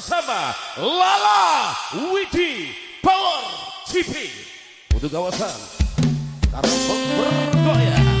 bersama Lala Widi Power CP untuk kawasan. Karena bergoyang.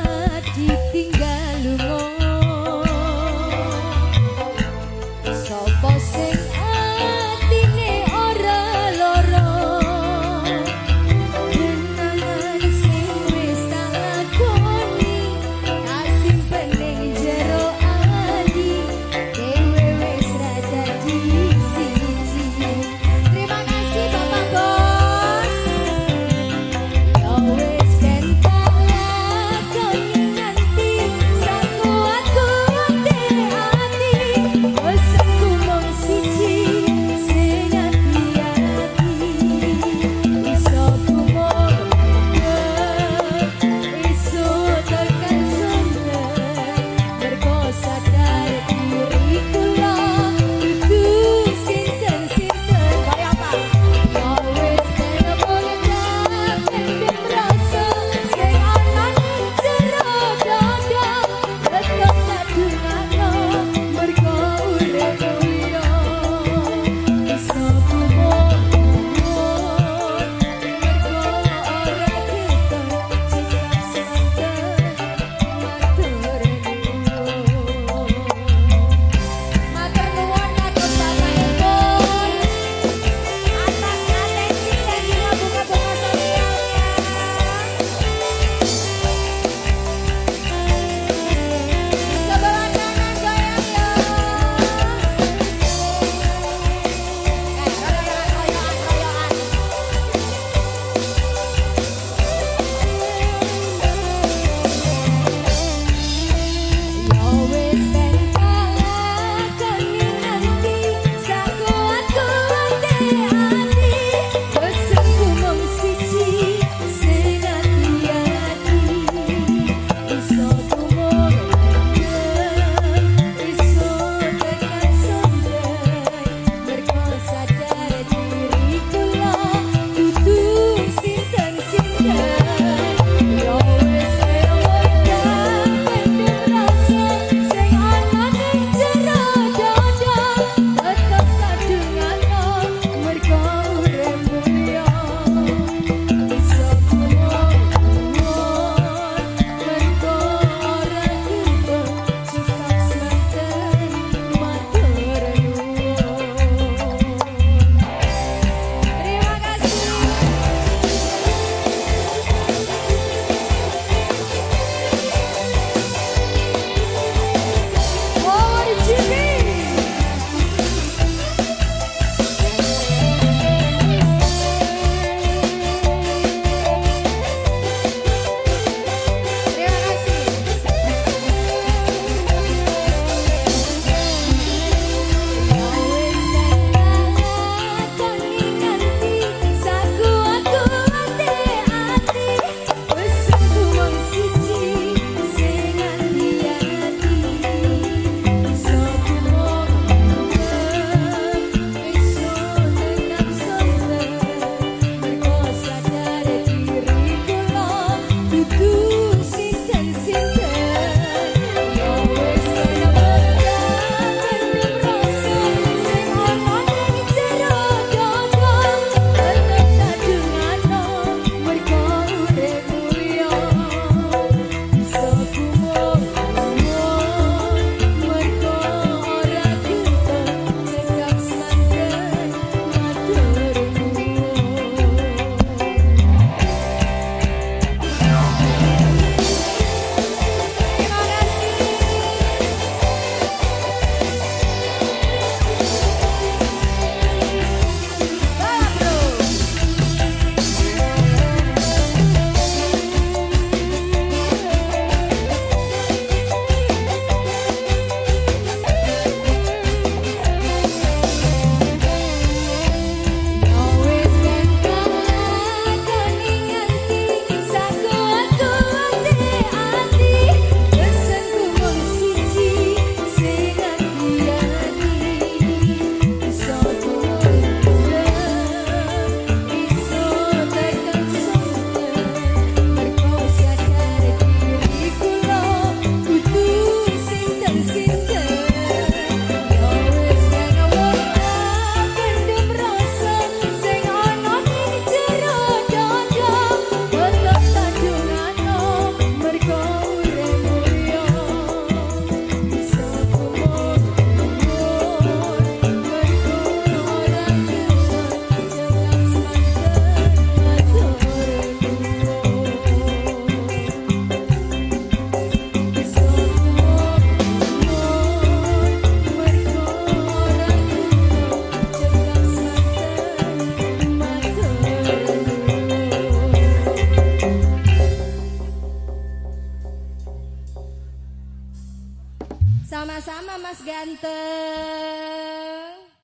Ganteng